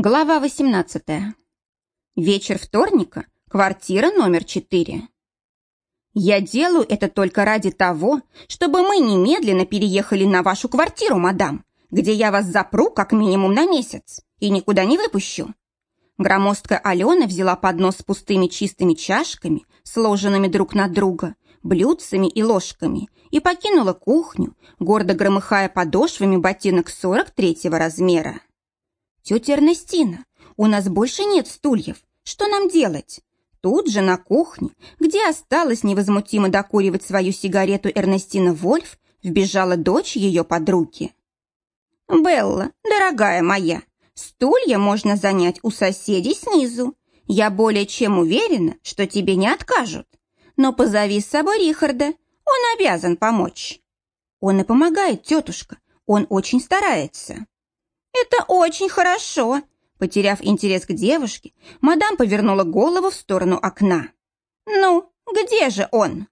Глава 18. Вечер вторника, квартира номер 4. Я делаю это только ради того, чтобы мы немедленно переехали на вашу квартиру, мадам, где я вас запру как минимум на месяц и никуда не выпущу. Громоздкая Алена взяла поднос с пустыми чистыми чашками, сложенными друг на друга, блюдцами и ложками, и покинула кухню, гордо громыхая подошвами ботинок 43 размера. «Тетя Эрнестина, у нас больше нет стульев. Что нам делать?» Тут же на кухне, где осталось невозмутимо докуривать свою сигарету Эрнестина Вольф, вбежала дочь ее подруги. «Белла, дорогая моя, стулья можно занять у соседей снизу. Я более чем уверена, что тебе не откажут. Но позови с собой Рихарда, он обязан помочь». «Он и помогает, тетушка, он очень старается». «Это очень хорошо!» Потеряв интерес к девушке, мадам повернула голову в сторону окна. «Ну, где же он?»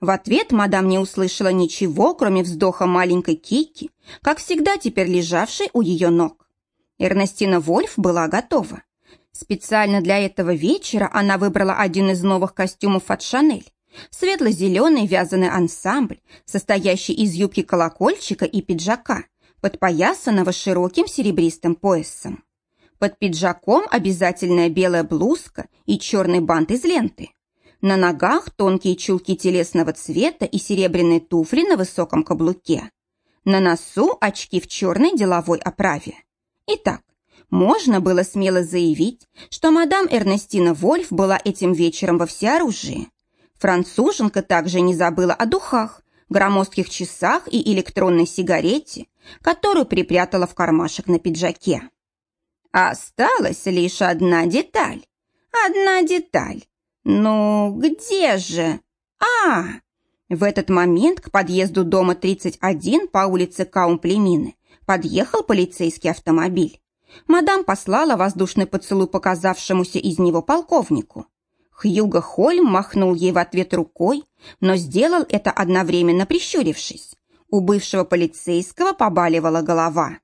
В ответ мадам не услышала ничего, кроме вздоха маленькой Кики, как всегда теперь лежавшей у ее ног. Эрнестина Вольф была готова. Специально для этого вечера она выбрала один из новых костюмов от Шанель. Светло-зеленый вязаный ансамбль, состоящий из юбки-колокольчика и пиджака – подпоясанного широким серебристым поясом. Под пиджаком обязательная белая блузка и черный бант из ленты. На ногах тонкие чулки телесного цвета и серебряные туфли на высоком каблуке. На носу очки в черной деловой оправе. Итак, можно было смело заявить, что мадам Эрнестина Вольф была этим вечером во всеоружии. Француженка также не забыла о духах, громоздких часах и электронной сигарете, которую припрятала в кармашек на пиджаке. Осталась лишь одна деталь. Одна деталь. Ну, где же? А! В этот момент к подъезду дома 31 по улице Каумплемины подъехал полицейский автомобиль. Мадам послала воздушный поцелуй показавшемуся из него полковнику. Хьюго Хольм махнул ей в ответ рукой, но сделал это одновременно прищурившись. У бывшего полицейского побаливала голова.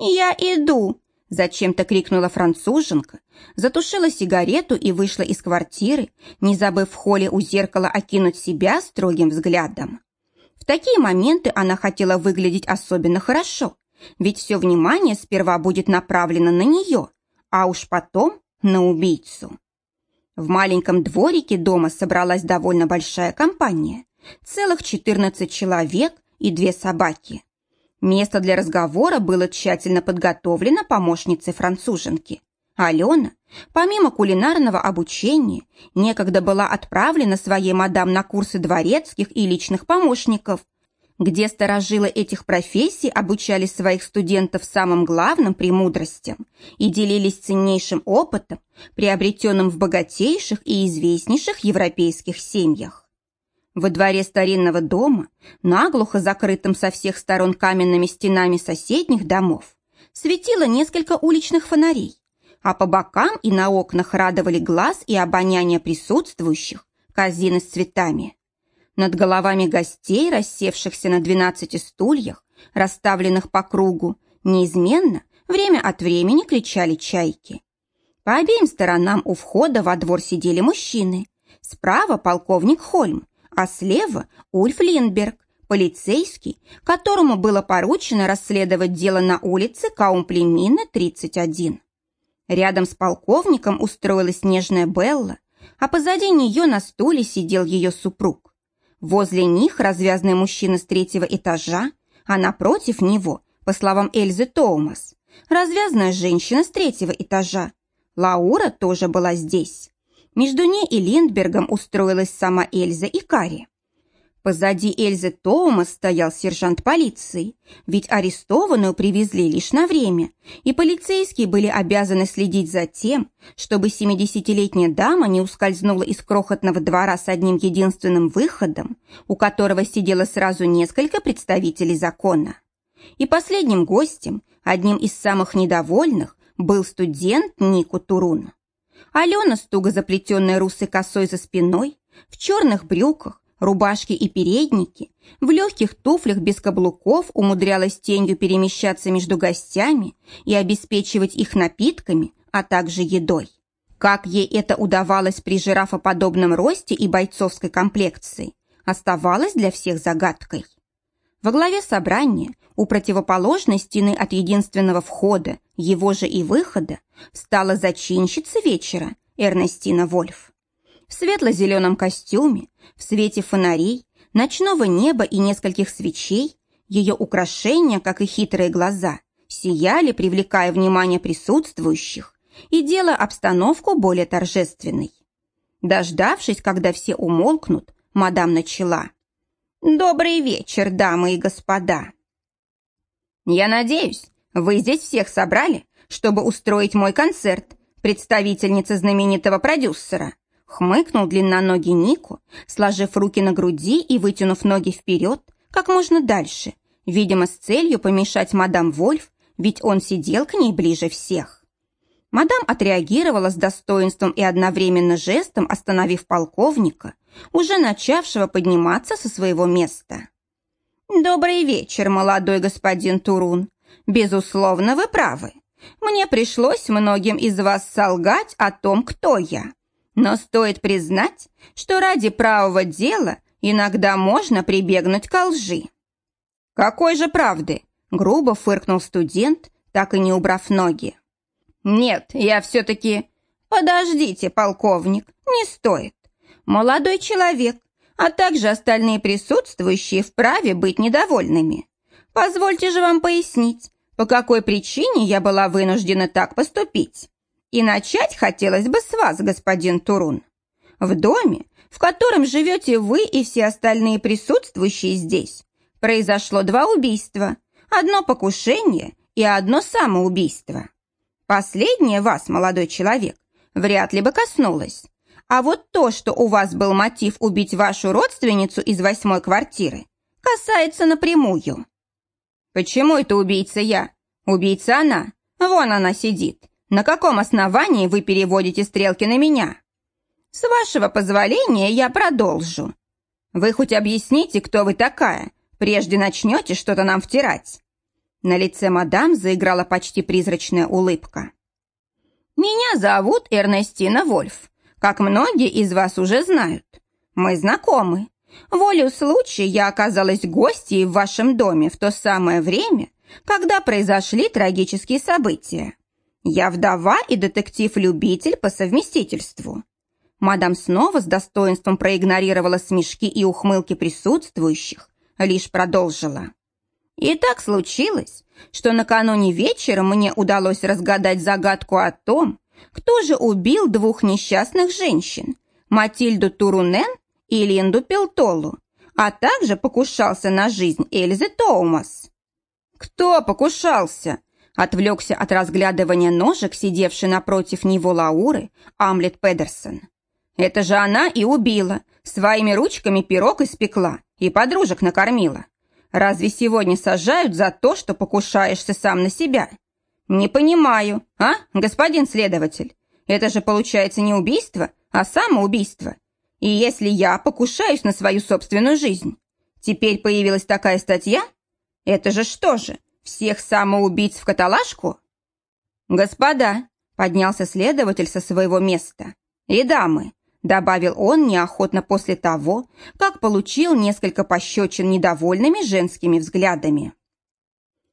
«Я иду!» – зачем-то крикнула француженка, затушила сигарету и вышла из квартиры, не забыв в холле у зеркала окинуть себя строгим взглядом. В такие моменты она хотела выглядеть особенно хорошо, ведь все внимание сперва будет направлено на нее, а уж потом на убийцу. В маленьком дворике дома собралась довольно большая компания. Целых 14 человек и две собаки. Место для разговора было тщательно подготовлено помощницей француженки. Алена, помимо кулинарного обучения, некогда была отправлена своей мадам на курсы дворецких и личных помощников, где сторожилы этих профессий обучали своих студентов самым главным премудростям и делились ценнейшим опытом, приобретенным в богатейших и известнейших европейских семьях. Во дворе старинного дома, наглухо закрытым со всех сторон каменными стенами соседних домов, светило несколько уличных фонарей, а по бокам и на окнах радовали глаз и обоняние присутствующих корзины с цветами. Над головами гостей, рассевшихся на двенадцати стульях, расставленных по кругу, неизменно, время от времени кричали чайки. По обеим сторонам у входа во двор сидели мужчины. Справа полковник Хольм, а слева Ульф Линдберг, полицейский, которому было поручено расследовать дело на улице Каумплемина, 31. Рядом с полковником устроилась нежная Белла, а позади нее на стуле сидел ее супруг. Возле них развязный мужчина с третьего этажа, а напротив него, по словам Эльзы Тоумас, развязная женщина с третьего этажа. Лаура тоже была здесь. Между ней и Линдбергом устроилась сама Эльза и Кари. Позади Эльзы Томас стоял сержант полиции, ведь арестованную привезли лишь на время, и полицейские были обязаны следить за тем, чтобы 70-летняя дама не ускользнула из крохотного двора с одним единственным выходом, у которого сидело сразу несколько представителей закона. И последним гостем, одним из самых недовольных, был студент Нику Турун. Алена, туго заплетенной русой косой за спиной, в черных брюках, рубашки и передники, в легких туфлях без каблуков умудрялась тенью перемещаться между гостями и обеспечивать их напитками, а также едой. Как ей это удавалось при жирафоподобном росте и бойцовской комплекции, оставалось для всех загадкой. Во главе собрания, у противоположной стены от единственного входа, его же и выхода, стала зачинщица вечера Эрнестина Вольф. В светло-зеленом костюме, в свете фонарей, ночного неба и нескольких свечей, ее украшения, как и хитрые глаза, сияли, привлекая внимание присутствующих, и делая обстановку более торжественной. Дождавшись, когда все умолкнут, мадам начала. «Добрый вечер, дамы и господа!» «Я надеюсь, вы здесь всех собрали, чтобы устроить мой концерт, представительница знаменитого продюсера», хмыкнул длинноногий Нику, сложив руки на груди и вытянув ноги вперед, как можно дальше, видимо, с целью помешать мадам Вольф, ведь он сидел к ней ближе всех. Мадам отреагировала с достоинством и одновременно жестом остановив полковника, уже начавшего подниматься со своего места. «Добрый вечер, молодой господин Турун. Безусловно, вы правы. Мне пришлось многим из вас солгать о том, кто я. Но стоит признать, что ради правого дела иногда можно прибегнуть к лжи». «Какой же правды?» – грубо фыркнул студент, так и не убрав ноги. «Нет, я все-таки...» «Подождите, полковник, не стоит. Молодой человек, а также остальные присутствующие вправе быть недовольными. Позвольте же вам пояснить, по какой причине я была вынуждена так поступить. И начать хотелось бы с вас, господин Турун. В доме, в котором живете вы и все остальные присутствующие здесь, произошло два убийства, одно покушение и одно самоубийство. Последнее вас, молодой человек, вряд ли бы коснулось. А вот то, что у вас был мотив убить вашу родственницу из восьмой квартиры, касается напрямую. Почему это убийца я? Убийца она. Вон она сидит. На каком основании вы переводите стрелки на меня? С вашего позволения я продолжу. Вы хоть объясните, кто вы такая, прежде начнете что-то нам втирать. На лице мадам заиграла почти призрачная улыбка. «Меня зовут Эрнестина Вольф. Как многие из вас уже знают. Мы знакомы. Волю случая я оказалась гостьей в вашем доме в то самое время, когда произошли трагические события. Я вдова и детектив-любитель по совместительству». Мадам снова с достоинством проигнорировала смешки и ухмылки присутствующих, лишь продолжила. И так случилось, что накануне вечером мне удалось разгадать загадку о том, кто же убил двух несчастных женщин, Матильду Турунен и Линду Пелтолу, а также покушался на жизнь Эльзы Тоумас. «Кто покушался?» Отвлекся от разглядывания ножек, сидевший напротив него Лауры, Амлет Педерсон. «Это же она и убила, своими ручками пирог испекла и подружек накормила. Разве сегодня сажают за то, что покушаешься сам на себя? Не понимаю, а, господин следователь? Это же получается не убийство, а самоубийство. И если я покушаюсь на свою собственную жизнь, теперь появилась такая статья? Это же что же, всех самоубийц в каталажку? Господа, поднялся следователь со своего места. И дамы, добавил он неохотно после того, как получил несколько пощечин недовольными женскими взглядами.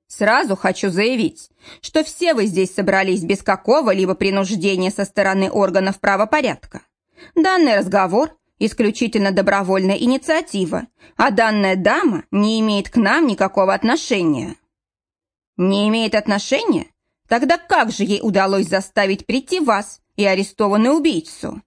«Сразу хочу заявить, что все вы здесь собрались без какого-либо принуждения со стороны органов правопорядка. Данный разговор – исключительно добровольная инициатива, а данная дама не имеет к нам никакого отношения». «Не имеет отношения? Тогда как же ей удалось заставить прийти вас и арестованную убийцу?»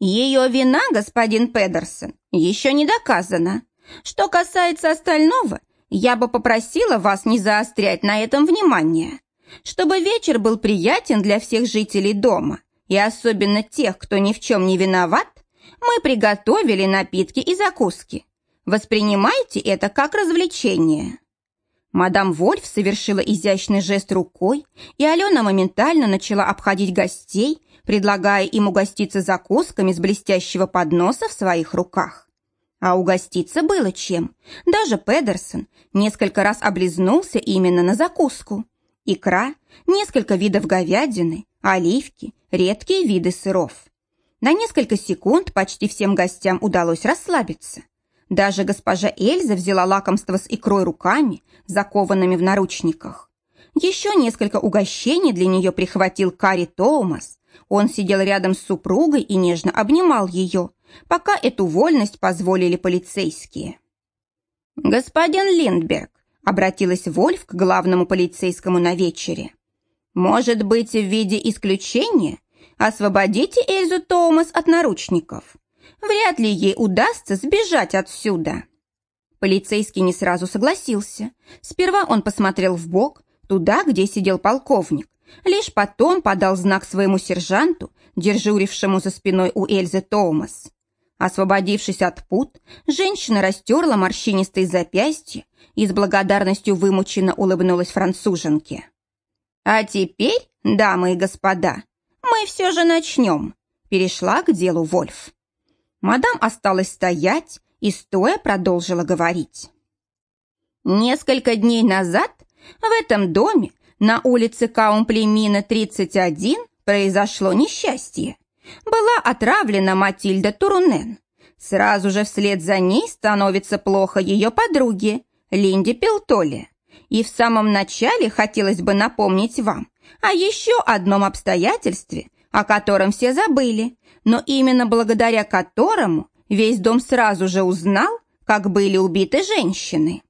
Ее вина, господин Педерсон, еще не доказана. Что касается остального, я бы попросила вас не заострять на этом внимание. Чтобы вечер был приятен для всех жителей дома, и особенно тех, кто ни в чем не виноват, мы приготовили напитки и закуски. Воспринимайте это как развлечение. Мадам Вольф совершила изящный жест рукой, и Алена моментально начала обходить гостей, предлагая им угоститься закусками с блестящего подноса в своих руках. А угоститься было чем. Даже Педерсон несколько раз облизнулся именно на закуску. Икра, несколько видов говядины, оливки, редкие виды сыров. На несколько секунд почти всем гостям удалось расслабиться. Даже госпожа Эльза взяла лакомство с икрой руками, закованными в наручниках. Еще несколько угощений для нее прихватил Кари Томас. Он сидел рядом с супругой и нежно обнимал ее, пока эту вольность позволили полицейские. «Господин Линдберг», — обратилась Вольф к главному полицейскому на вечере, «может быть, в виде исключения освободите Эльзу Томас от наручников. Вряд ли ей удастся сбежать отсюда». Полицейский не сразу согласился. Сперва он посмотрел в бок, туда, где сидел полковник. Лишь потом подал знак своему сержанту, дежурившему за спиной у Эльзы Томас. Освободившись от пут, женщина растерла морщинистые запястья и с благодарностью вымученно улыбнулась француженке. «А теперь, дамы и господа, мы все же начнем», перешла к делу Вольф. Мадам осталась стоять и стоя продолжила говорить. Несколько дней назад в этом доме на улице Каумплемина, 31, произошло несчастье. Была отравлена Матильда Турунен. Сразу же вслед за ней становится плохо ее подруге, Линде Пелтоле. И в самом начале хотелось бы напомнить вам о еще одном обстоятельстве, о котором все забыли, но именно благодаря которому весь дом сразу же узнал, как были убиты женщины.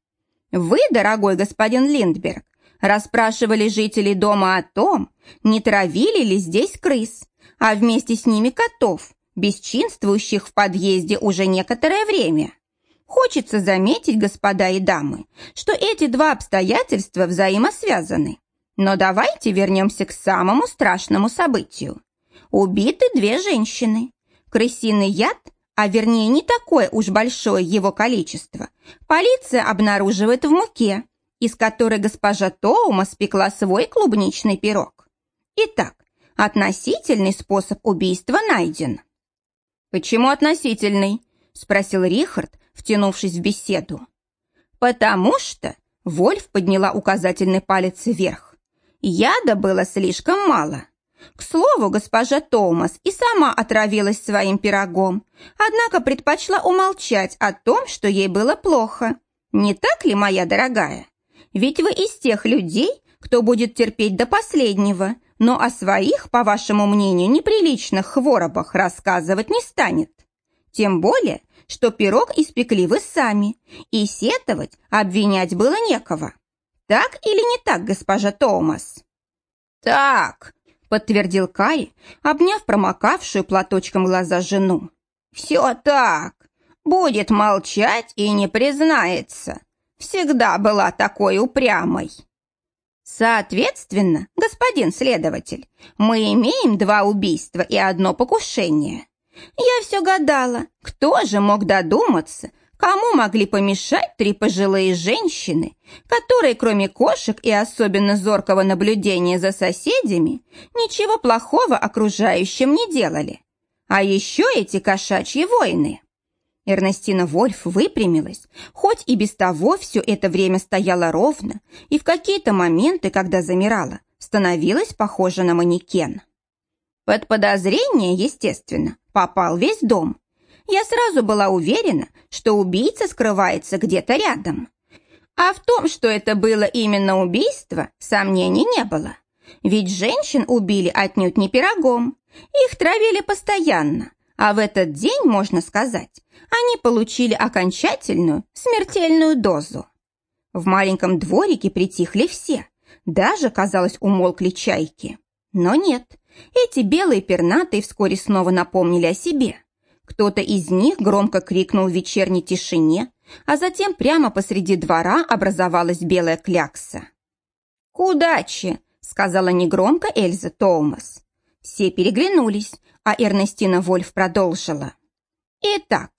Вы, дорогой господин Линдберг, расспрашивали жителей дома о том, не травили ли здесь крыс, а вместе с ними котов, бесчинствующих в подъезде уже некоторое время. Хочется заметить, господа и дамы, что эти два обстоятельства взаимосвязаны. Но давайте вернемся к самому страшному событию. Убиты две женщины. Крысиный яд, а вернее не такое уж большое его количество, полиция обнаруживает в муке, из которой госпожа Тоума спекла свой клубничный пирог. Итак, относительный способ убийства найден. «Почему относительный?» – спросил Рихард, втянувшись в беседу. «Потому что...» – Вольф подняла указательный палец вверх. «Яда было слишком мало. К слову, госпожа Томас и сама отравилась своим пирогом, однако предпочла умолчать о том, что ей было плохо. Не так ли, моя дорогая?» Ведь вы из тех людей, кто будет терпеть до последнего, но о своих, по вашему мнению, неприличных хворобах рассказывать не станет. Тем более, что пирог испекли вы сами, и сетовать, обвинять было некого. Так или не так, госпожа Томас? Так, подтвердил Кай, обняв промокавшую платочком глаза жену. Все так. Будет молчать и не признается всегда была такой упрямой. Соответственно, господин следователь, мы имеем два убийства и одно покушение. Я все гадала, кто же мог додуматься, кому могли помешать три пожилые женщины, которые, кроме кошек и особенно зоркого наблюдения за соседями, ничего плохого окружающим не делали. А еще эти кошачьи войны. Эрнестина Вольф выпрямилась, хоть и без того все это время стояла ровно, и в какие-то моменты, когда замирала, становилась похожа на манекен. Под подозрение, естественно, попал весь дом. Я сразу была уверена, что убийца скрывается где-то рядом. А в том, что это было именно убийство, сомнений не было. Ведь женщин убили отнюдь не пирогом. Их травили постоянно, а в этот день, можно сказать, они получили окончательную смертельную дозу. В маленьком дворике притихли все, даже, казалось, умолкли чайки. Но нет, эти белые пернатые вскоре снова напомнили о себе. Кто-то из них громко крикнул в вечерней тишине, а затем прямо посреди двора образовалась белая клякса. «К удаче!» — сказала негромко Эльза Томас. Все переглянулись, а Эрнестина Вольф продолжила. Итак,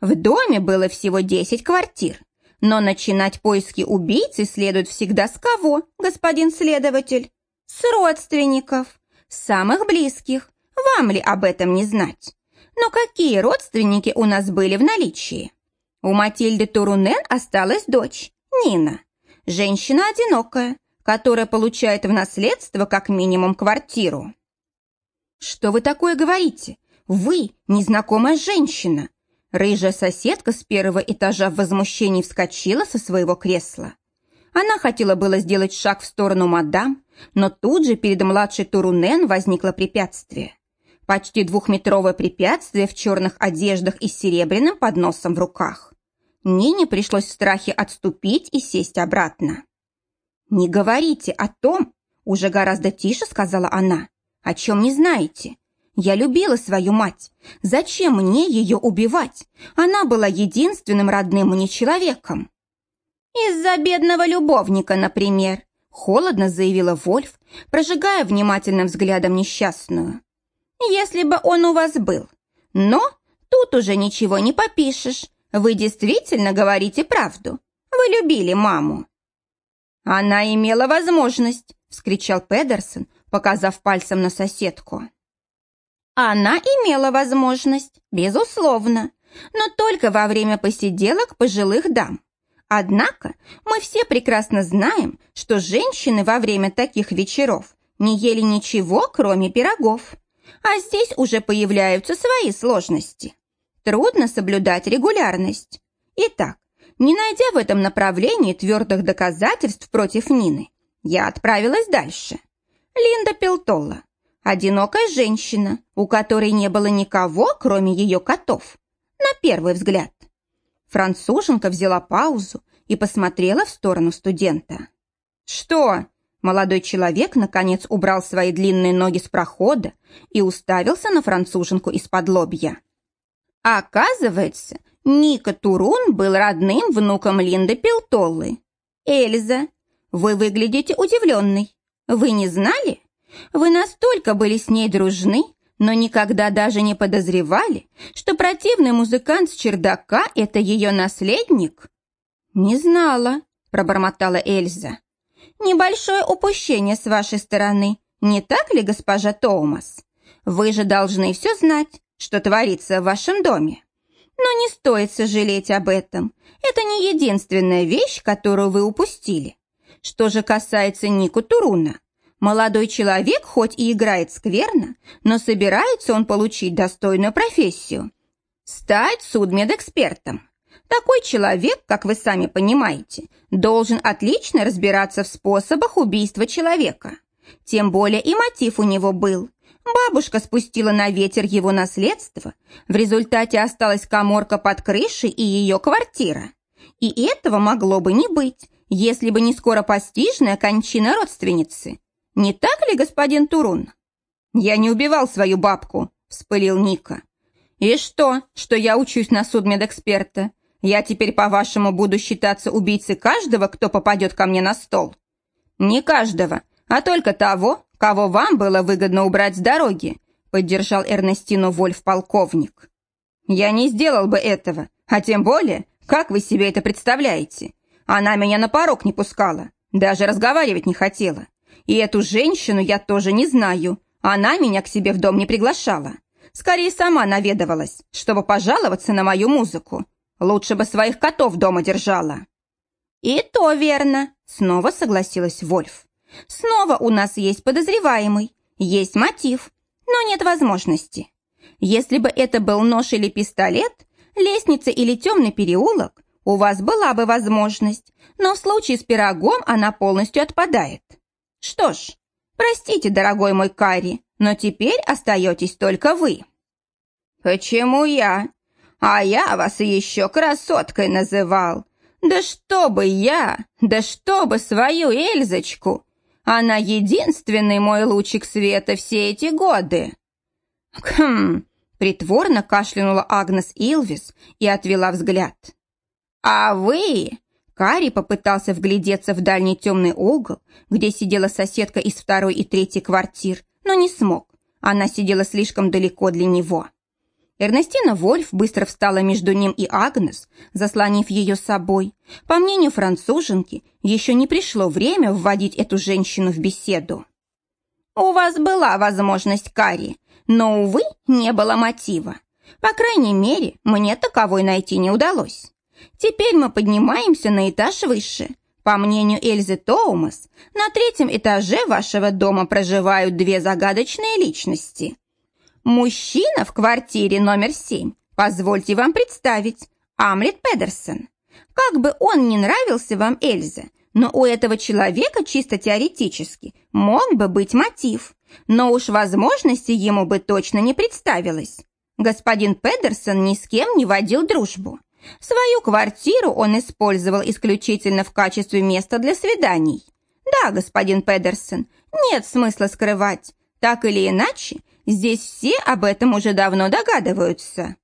в доме было всего 10 квартир, но начинать поиски убийцы следует всегда с кого, господин следователь? С родственников, самых близких. Вам ли об этом не знать? Но какие родственники у нас были в наличии? У Матильды Турунен осталась дочь, Нина. Женщина одинокая, которая получает в наследство как минимум квартиру. «Что вы такое говорите? Вы незнакомая женщина!» Рыжая соседка с первого этажа в возмущении вскочила со своего кресла. Она хотела было сделать шаг в сторону мадам, но тут же перед младшей Турунен возникло препятствие. Почти двухметровое препятствие в черных одеждах и с серебряным подносом в руках. Нине пришлось в страхе отступить и сесть обратно. «Не говорите о том, — уже гораздо тише сказала она, — о чем не знаете. Я любила свою мать. Зачем мне ее убивать? Она была единственным родным мне человеком». «Из-за бедного любовника, например», — холодно заявила Вольф, прожигая внимательным взглядом несчастную. «Если бы он у вас был. Но тут уже ничего не попишешь. Вы действительно говорите правду. Вы любили маму». «Она имела возможность», — вскричал Педерсон, показав пальцем на соседку. «Она имела возможность, безусловно, но только во время посиделок пожилых дам. Однако мы все прекрасно знаем, что женщины во время таких вечеров не ели ничего, кроме пирогов. А здесь уже появляются свои сложности. Трудно соблюдать регулярность. Итак, не найдя в этом направлении твердых доказательств против Нины, я отправилась дальше. Линда Пелтола. Одинокая женщина, у которой не было никого, кроме ее котов. На первый взгляд. Француженка взяла паузу и посмотрела в сторону студента. «Что?» Молодой человек, наконец, убрал свои длинные ноги с прохода и уставился на француженку из-под лобья. А оказывается, Ника Турун был родным внуком Линды Пелтоллы. Эльза, вы выглядите удивленной. Вы не знали? Вы настолько были с ней дружны, но никогда даже не подозревали, что противный музыкант с чердака – это ее наследник? Не знала, пробормотала Эльза. Небольшое упущение с вашей стороны, не так ли, госпожа Томас? Вы же должны все знать что творится в вашем доме. Но не стоит сожалеть об этом. Это не единственная вещь, которую вы упустили. Что же касается Нику Туруна, молодой человек хоть и играет скверно, но собирается он получить достойную профессию. Стать судмедэкспертом. Такой человек, как вы сами понимаете, должен отлично разбираться в способах убийства человека. Тем более и мотив у него был Бабушка спустила на ветер его наследство. В результате осталась коморка под крышей и ее квартира. И этого могло бы не быть, если бы не скоропостижная кончина родственницы. Не так ли, господин Турун? Я не убивал свою бабку, вспылил Ника. И что, что я учусь на судмедэксперта? Я теперь, по-вашему, буду считаться убийцей каждого, кто попадет ко мне на стол? Не каждого, а только того, кого вам было выгодно убрать с дороги», поддержал Эрнестину Вольф-полковник. «Я не сделал бы этого, а тем более, как вы себе это представляете? Она меня на порог не пускала, даже разговаривать не хотела. И эту женщину я тоже не знаю. Она меня к себе в дом не приглашала. Скорее, сама наведывалась, чтобы пожаловаться на мою музыку. Лучше бы своих котов дома держала». «И то верно», — снова согласилась Вольф. Снова у нас есть подозреваемый, есть мотив, но нет возможности. Если бы это был нож или пистолет, лестница или темный переулок, у вас была бы возможность, но в случае с пирогом она полностью отпадает. Что ж, простите, дорогой мой Карри, но теперь остаетесь только вы. Почему я? А я вас еще красоткой называл. Да чтобы я, да чтобы свою Эльзочку она единственный мой лучик света все эти годы. Хм, притворно кашлянула Агнес Илвис и отвела взгляд. А вы... Кари попытался вглядеться в дальний темный угол, где сидела соседка из второй и третьей квартир, но не смог. Она сидела слишком далеко для него. Эрнестина Вольф быстро встала между ним и Агнес, заслонив ее собой. По мнению француженки, еще не пришло время вводить эту женщину в беседу. «У вас была возможность, Кари, но, увы, не было мотива. По крайней мере, мне таковой найти не удалось. Теперь мы поднимаемся на этаж выше. По мнению Эльзы Тоумас, на третьем этаже вашего дома проживают две загадочные личности. Мужчина в квартире номер семь, позвольте вам представить, Амлет Педерсон. Как бы он ни нравился вам, Эльза, но у этого человека чисто теоретически мог бы быть мотив, но уж возможности ему бы точно не представилось. Господин Педерсон ни с кем не водил дружбу. Свою квартиру он использовал исключительно в качестве места для свиданий. Да, господин Педерсон, нет смысла скрывать. Так или иначе, здесь все об этом уже давно догадываются.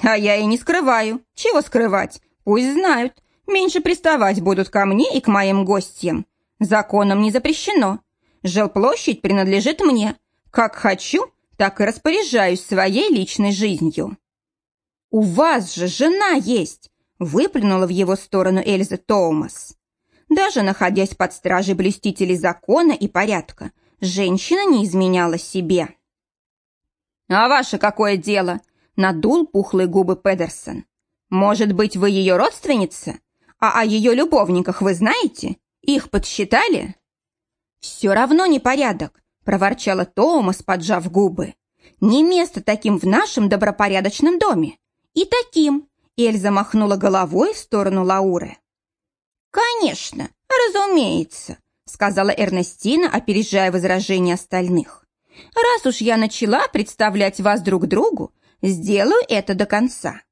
А я и не скрываю. Чего скрывать? Пусть знают. Меньше приставать будут ко мне и к моим гостям. Законом не запрещено. Жилплощадь принадлежит мне. Как хочу, так и распоряжаюсь своей личной жизнью. «У вас же жена есть!» – выплюнула в его сторону Эльза Томас. Даже находясь под стражей блюстителей закона и порядка, женщина не изменяла себе. «А ваше какое дело?» – надул пухлые губы Педерсон. «Может быть, вы ее родственница? А о ее любовниках вы знаете? Их подсчитали?» «Все равно непорядок», – проворчала Томас, поджав губы. «Не место таким в нашем добропорядочном доме. «И таким!» — Эльза махнула головой в сторону Лауры. «Конечно, разумеется», — сказала Эрнестина, опережая возражения остальных. «Раз уж я начала представлять вас друг другу, сделаю это до конца.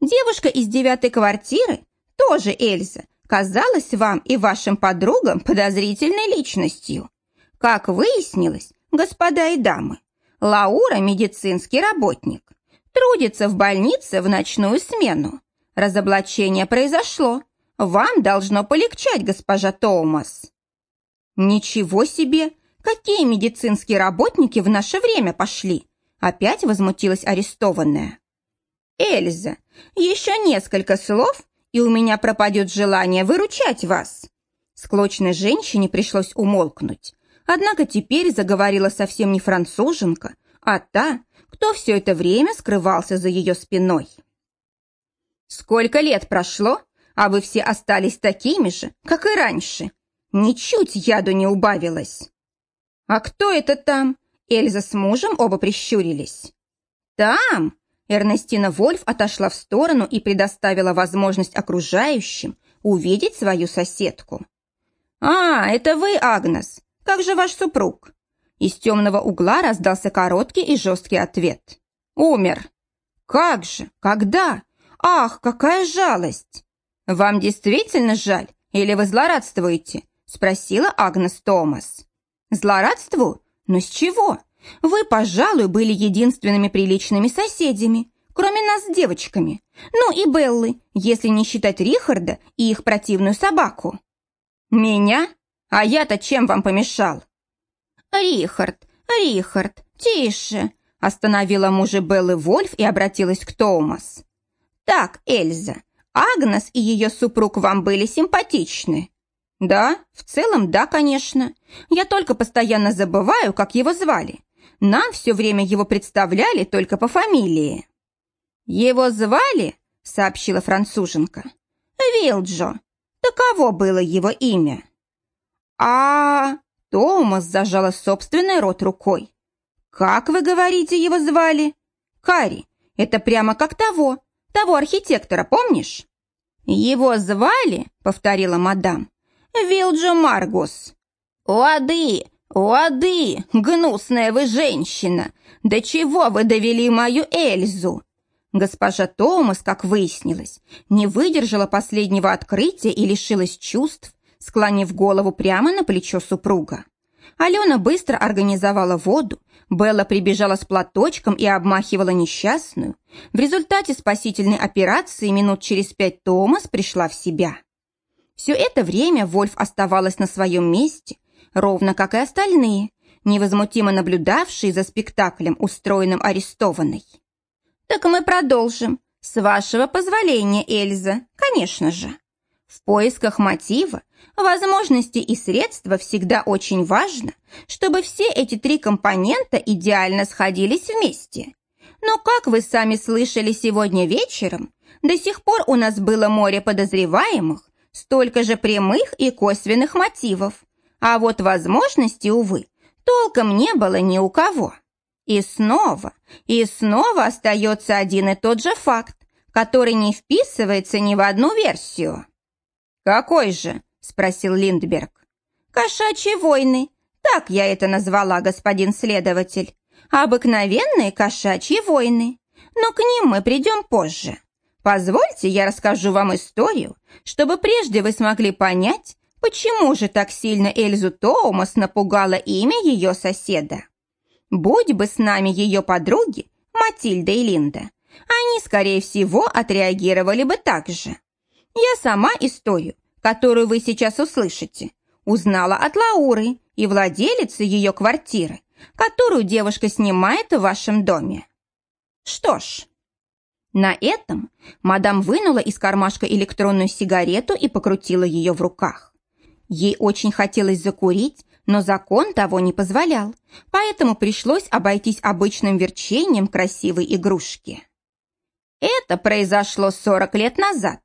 Девушка из девятой квартиры, тоже Эльза, казалась вам и вашим подругам подозрительной личностью. Как выяснилось, господа и дамы, Лаура – медицинский работник, Трудится в больнице в ночную смену. Разоблачение произошло. Вам должно полегчать, госпожа Томас. Ничего себе! Какие медицинские работники в наше время пошли? Опять возмутилась арестованная. Эльза, еще несколько слов, и у меня пропадет желание выручать вас. Склочной женщине пришлось умолкнуть. Однако теперь заговорила совсем не француженка, а та, кто все это время скрывался за ее спиной. «Сколько лет прошло, а вы все остались такими же, как и раньше. Ничуть яду не убавилось». «А кто это там?» Эльза с мужем оба прищурились. «Там!» Эрнестина Вольф отошла в сторону и предоставила возможность окружающим увидеть свою соседку. «А, это вы, Агнес. Как же ваш супруг?» Из темного угла раздался короткий и жесткий ответ. «Умер». «Как же? Когда? Ах, какая жалость!» «Вам действительно жаль? Или вы злорадствуете?» спросила Агнес Томас. «Злорадству? Но с чего? Вы, пожалуй, были единственными приличными соседями, кроме нас с девочками. Ну и Беллы, если не считать Рихарда и их противную собаку». «Меня? А я-то чем вам помешал?» «Рихард, Рихард, тише!» Остановила мужа Беллы Вольф и обратилась к Томас. «Так, Эльза, Агнес и ее супруг вам были симпатичны?» «Да, в целом, да, конечно. Я только постоянно забываю, как его звали. Нам все время его представляли только по фамилии». «Его звали?» — сообщила француженка. «Вилджо. Таково было его имя». «А...» Томас зажала собственный рот рукой. «Как вы говорите, его звали?» «Кари. Это прямо как того, того архитектора, помнишь?» «Его звали?» — повторила мадам. «Вилджо Маргус». «Лады, лады, гнусная вы женщина! До чего вы довели мою Эльзу?» Госпожа Томас, как выяснилось, не выдержала последнего открытия и лишилась чувств, склонив голову прямо на плечо супруга. Алена быстро организовала воду, Белла прибежала с платочком и обмахивала несчастную. В результате спасительной операции минут через пять Томас пришла в себя. Все это время Вольф оставалась на своем месте, ровно как и остальные, невозмутимо наблюдавшие за спектаклем, устроенным арестованной. «Так мы продолжим. С вашего позволения, Эльза, конечно же». В поисках мотива, возможности и средства всегда очень важно, чтобы все эти три компонента идеально сходились вместе. Но, как вы сами слышали сегодня вечером, До сих пор у нас было море подозреваемых, столько же прямых и косвенных мотивов. А вот возможности, увы, толком не было ни у кого. И снова, и снова остается один и тот же факт, который не вписывается ни в одну версию. «Какой же?» – спросил Линдберг. «Кошачьи войны. Так я это назвала, господин следователь. Обыкновенные кошачьи войны. Но к ним мы придем позже. Позвольте, я расскажу вам историю, чтобы прежде вы смогли понять, почему же так сильно Эльзу Тоумас напугало имя ее соседа. Будь бы с нами ее подруги, Матильда и Линда, они, скорее всего, отреагировали бы так же. Я сама историю, которую вы сейчас услышите, узнала от Лауры и владелицы ее квартиры, которую девушка снимает в вашем доме. Что ж, на этом мадам вынула из кармашка электронную сигарету и покрутила ее в руках. Ей очень хотелось закурить, но закон того не позволял, поэтому пришлось обойтись обычным верчением красивой игрушки. Это произошло 40 лет назад.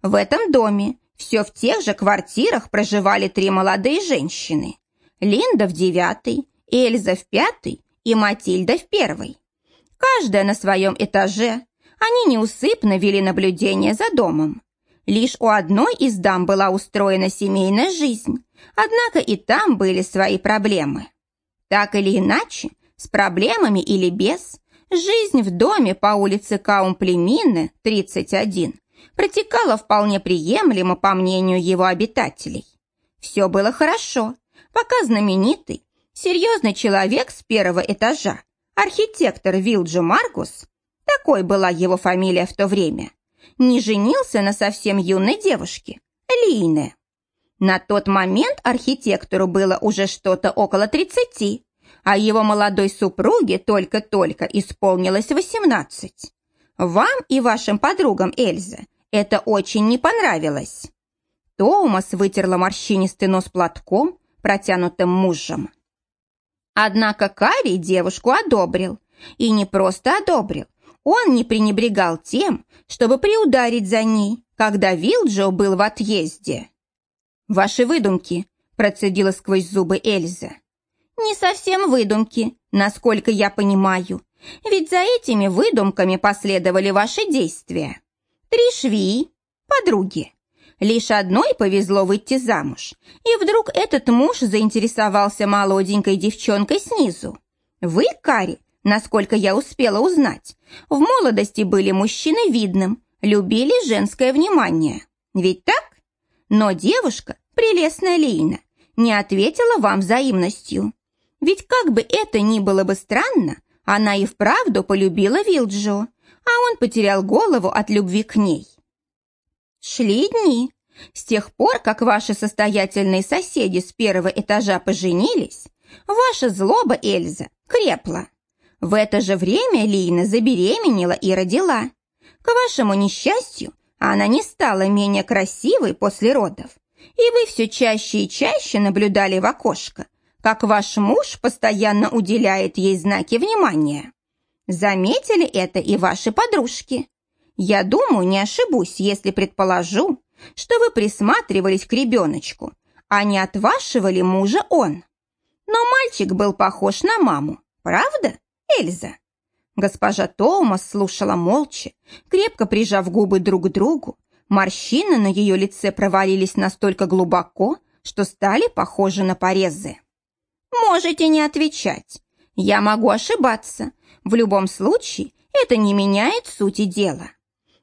В этом доме, все в тех же квартирах проживали три молодые женщины. Линда в девятой, Эльза в пятой и Матильда в первой. Каждая на своем этаже. Они неусыпно вели наблюдение за домом. Лишь у одной из дам была устроена семейная жизнь, однако и там были свои проблемы. Так или иначе, с проблемами или без, жизнь в доме по улице Каумплемины, 31, протекала вполне приемлемо по мнению его обитателей. Все было хорошо, пока знаменитый, серьезный человек с первого этажа, архитектор Вилджи Маркус, такой была его фамилия в то время, не женился на совсем юной девушке, Лине. На тот момент архитектору было уже что-то около тридцати, а его молодой супруге только-только исполнилось восемнадцать. Вам и вашим подругам, Эльза, это очень не понравилось. Томас вытерла морщинистый нос платком, протянутым мужем. Однако Карри девушку одобрил. И не просто одобрил, он не пренебрегал тем, чтобы приударить за ней, когда Вилджо был в отъезде. «Ваши выдумки», – процедила сквозь зубы Эльза. «Не совсем выдумки, насколько я понимаю, ведь за этими выдумками последовали ваши действия. Три швеи, подруги. Лишь одной повезло выйти замуж, и вдруг этот муж заинтересовался молоденькой девчонкой снизу. Вы, Кари, Насколько я успела узнать, в молодости были мужчины видным, любили женское внимание. Ведь так? Но девушка, прелестная Лейна, не ответила вам взаимностью. Ведь как бы это ни было бы странно, она и вправду полюбила Вилджо, а он потерял голову от любви к ней. Шли дни. С тех пор, как ваши состоятельные соседи с первого этажа поженились, ваша злоба, Эльза, крепла. В это же время Лина забеременела и родила. К вашему несчастью, она не стала менее красивой после родов. И вы все чаще и чаще наблюдали в окошко, как ваш муж постоянно уделяет ей знаки внимания. Заметили это и ваши подружки. Я думаю, не ошибусь, если предположу, что вы присматривались к ребеночку, а не от мужа он. Но мальчик был похож на маму, правда? Эльза!» Госпожа Томас слушала молча, крепко прижав губы друг к другу. Морщины на ее лице провалились настолько глубоко, что стали похожи на порезы. «Можете не отвечать. Я могу ошибаться. В любом случае, это не меняет сути дела.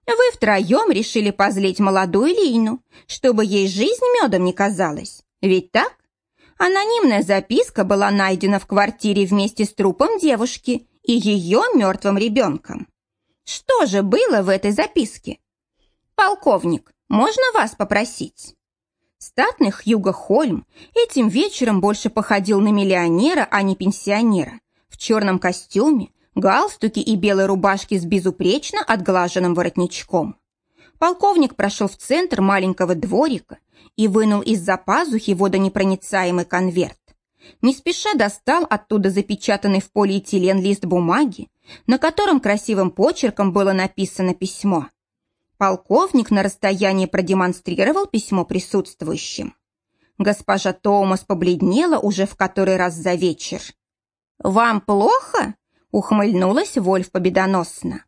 Вы втроем решили позлить молодую Лину, чтобы ей жизнь медом не казалась. Ведь так? Анонимная записка была найдена в квартире вместе с трупом девушки и ее мертвым ребенком. Что же было в этой записке? «Полковник, можно вас попросить?» Статный Хьюго Хольм этим вечером больше походил на миллионера, а не пенсионера. В черном костюме, галстуке и белой рубашке с безупречно отглаженным воротничком. Полковник прошел в центр маленького дворика и вынул из-за пазухи водонепроницаемый конверт. Не спеша достал оттуда запечатанный в полиэтилен лист бумаги, на котором красивым почерком было написано письмо. Полковник на расстоянии продемонстрировал письмо присутствующим. Госпожа Томас побледнела уже в который раз за вечер. «Вам плохо?» — ухмыльнулась Вольф победоносно.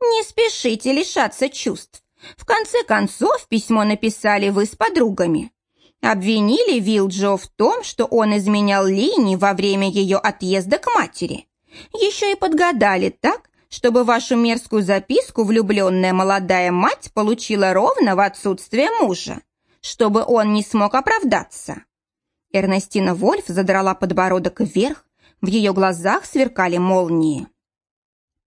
«Не спешите лишаться чувств. В конце концов, письмо написали вы с подругами. Обвинили Вилджо в том, что он изменял Лини во время ее отъезда к матери. Еще и подгадали так, чтобы вашу мерзкую записку влюбленная молодая мать получила ровно в отсутствие мужа, чтобы он не смог оправдаться. Эрнестина Вольф задрала подбородок вверх, в ее глазах сверкали молнии.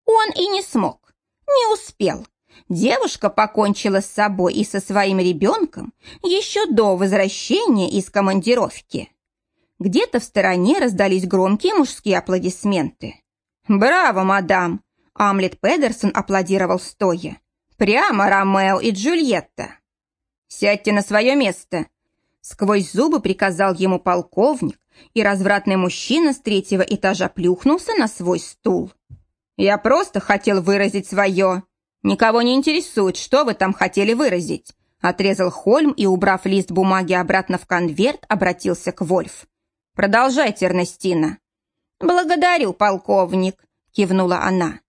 Он и не смог, не успел. Девушка покончила с собой и со своим ребенком еще до возвращения из командировки. Где-то в стороне раздались громкие мужские аплодисменты. «Браво, мадам!» Амлет Педерсон аплодировал стоя. «Прямо Ромео и Джульетта!» «Сядьте на свое место!» Сквозь зубы приказал ему полковник, и развратный мужчина с третьего этажа плюхнулся на свой стул. «Я просто хотел выразить свое...» «Никого не интересует, что вы там хотели выразить», отрезал Хольм и, убрав лист бумаги обратно в конверт, обратился к Вольф. «Продолжайте, Эрнестина». «Благодарю, полковник», кивнула она.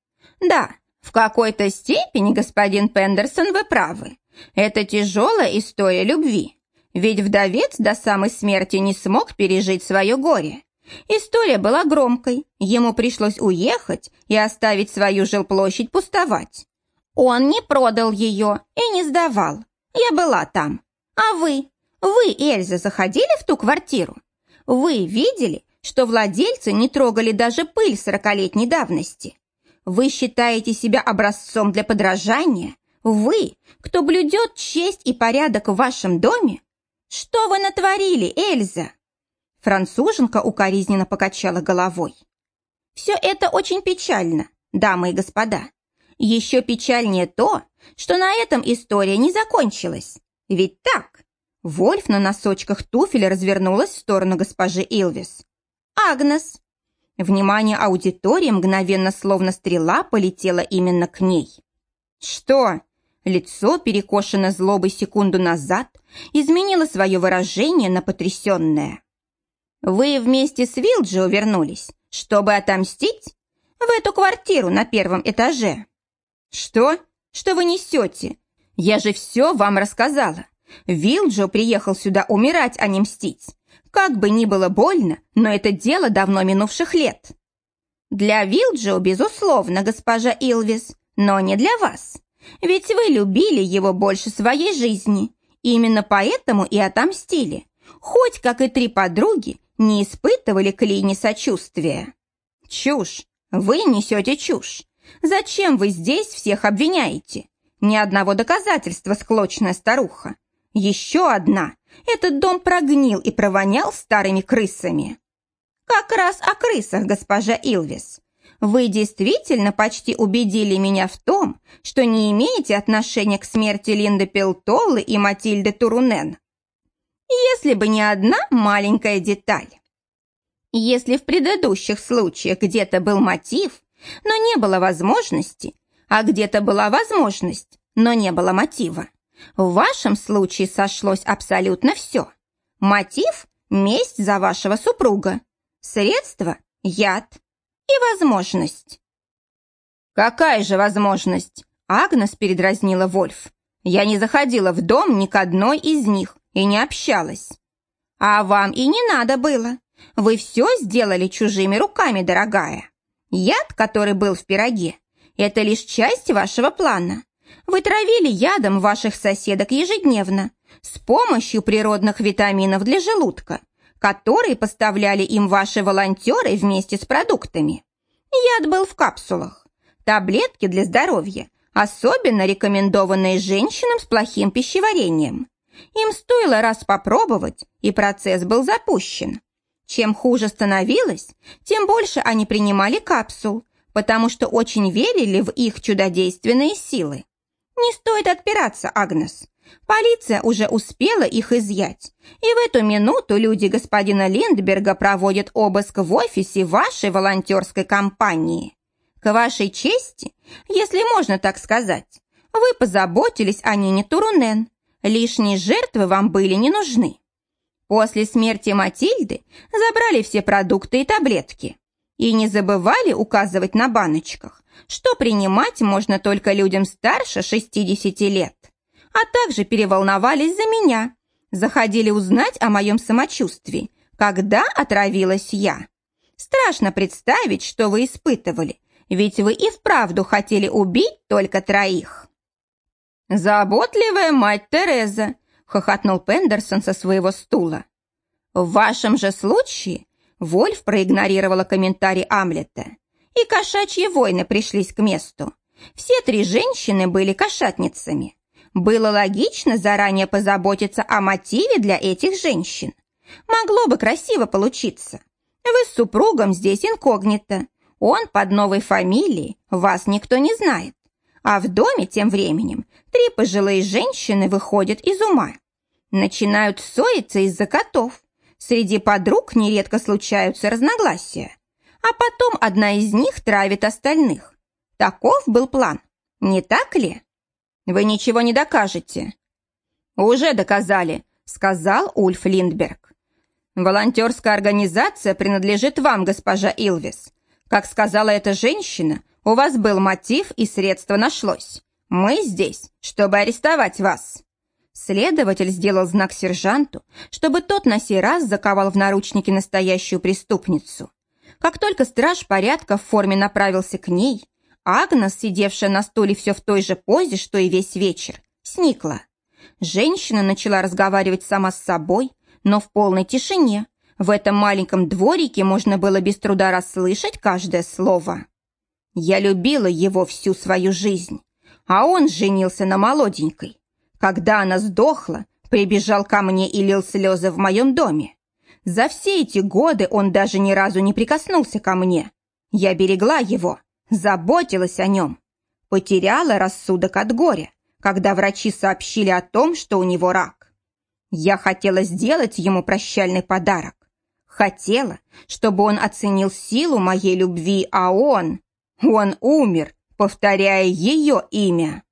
«Да, в какой-то степени, господин Пендерсон, вы правы. Это тяжелая история любви. Ведь вдовец до самой смерти не смог пережить свое горе. История была громкой, ему пришлось уехать и оставить свою жилплощадь пустовать. Он не продал ее и не сдавал. Я была там. А вы? Вы, Эльза, заходили в ту квартиру? Вы видели, что владельцы не трогали даже пыль сорокалетней давности? Вы считаете себя образцом для подражания? Вы, кто блюдет честь и порядок в вашем доме? Что вы натворили, Эльза?» Француженка укоризненно покачала головой. «Все это очень печально, дамы и господа. Еще печальнее то, что на этом история не закончилась. Ведь так?» Вольф на носочках туфеля развернулась в сторону госпожи Илвис. «Агнес!» Внимание аудитории мгновенно словно стрела полетело именно к ней. «Что?» Лицо, перекошено злобой секунду назад, изменило свое выражение на потрясенное. «Вы вместе с Вилджио вернулись, чтобы отомстить? В эту квартиру на первом этаже?» «Что? Что вы несете? Я же все вам рассказала. Вилджио приехал сюда умирать, а не мстить. Как бы ни было больно, но это дело давно минувших лет. Для Вилджио, безусловно, госпожа Илвис, но не для вас. Ведь вы любили его больше своей жизни. Именно поэтому и отомстили. Хоть, как и три подруги, не испытывали к Лине сочувствия. Чушь. Вы несете чушь. Зачем вы здесь всех обвиняете? Ни одного доказательства, склочная старуха. Еще одна. Этот дом прогнил и провонял старыми крысами. Как раз о крысах, госпожа Илвис. Вы действительно почти убедили меня в том, что не имеете отношения к смерти Линды Пелтоллы и Матильды Турунен. Если бы не одна маленькая деталь. Если в предыдущих случаях где-то был мотив, но не было возможности, а где-то была возможность, но не было мотива, в вашем случае сошлось абсолютно все. Мотив – месть за вашего супруга. Средство – яд. И возможность. «Какая же возможность?» Агнес передразнила Вольф. «Я не заходила в дом ни к одной из них и не общалась». «А вам и не надо было. Вы все сделали чужими руками, дорогая. Яд, который был в пироге, это лишь часть вашего плана. Вы травили ядом ваших соседок ежедневно с помощью природных витаминов для желудка, которые поставляли им ваши волонтеры вместе с продуктами. Яд был в капсулах. Таблетки для здоровья, особенно рекомендованные женщинам с плохим пищеварением. Им стоило раз попробовать, и процесс был запущен. Чем хуже становилось, тем больше они принимали капсул, потому что очень верили в их чудодейственные силы. Не стоит отпираться, Агнес. Полиция уже успела их изъять, и в эту минуту люди господина Линдберга проводят обыск в офисе вашей волонтерской компании. К вашей чести, если можно так сказать, Вы позаботились о Нине Турунен. Лишние жертвы вам были не нужны. После смерти Матильды забрали все продукты и таблетки. И не забывали указывать на баночках, что принимать можно только людям старше 60 лет. А также переволновались за меня. Заходили узнать о моем самочувствии, когда отравилась я. Страшно представить, что вы испытывали, ведь вы и вправду хотели убить только троих. «Заботливая мать Тереза!» — хохотнул Пендерсон со своего стула. «В вашем же случае Вольф проигнорировала комментарий Амлета, и кошачьи войны пришлись к месту. Все три женщины были кошатницами. Было логично заранее позаботиться о мотиве для этих женщин. Могло бы красиво получиться. Вы с супругом здесь инкогнито. Он под новой фамилией, вас никто не знает. А в доме тем временем три пожилые женщины выходят из ума. Начинают ссориться из-за котов. Среди подруг нередко случаются разногласия. А потом одна из них травит остальных. Таков был план, не так ли? Вы ничего не докажете. Уже доказали, сказал Ульф Линдберг. Волонтерская организация принадлежит вам, госпожа Илвис. Как сказала эта женщина, у вас был мотив и средство нашлось. Мы здесь, чтобы арестовать вас». Следователь сделал знак сержанту, чтобы тот на сей раз заковал в наручники настоящую преступницу. Как только страж порядка в форме направился к ней, Агнес, сидевшая на стуле все в той же позе, что и весь вечер, сникла. Женщина начала разговаривать сама с собой, но в полной тишине. В этом маленьком дворике можно было без труда расслышать каждое слово. Я любила его всю свою жизнь, а он женился на молоденькой. Когда она сдохла, прибежал ко мне и лил слезы в моем доме. За все эти годы он даже ни разу не прикоснулся ко мне. Я берегла его, заботилась о нем. Потеряла рассудок от горя, когда врачи сообщили о том, что у него рак. Я хотела сделать ему прощальный подарок. Хотела, чтобы он оценил силу моей любви, а он... Он умер, повторяя ее имя.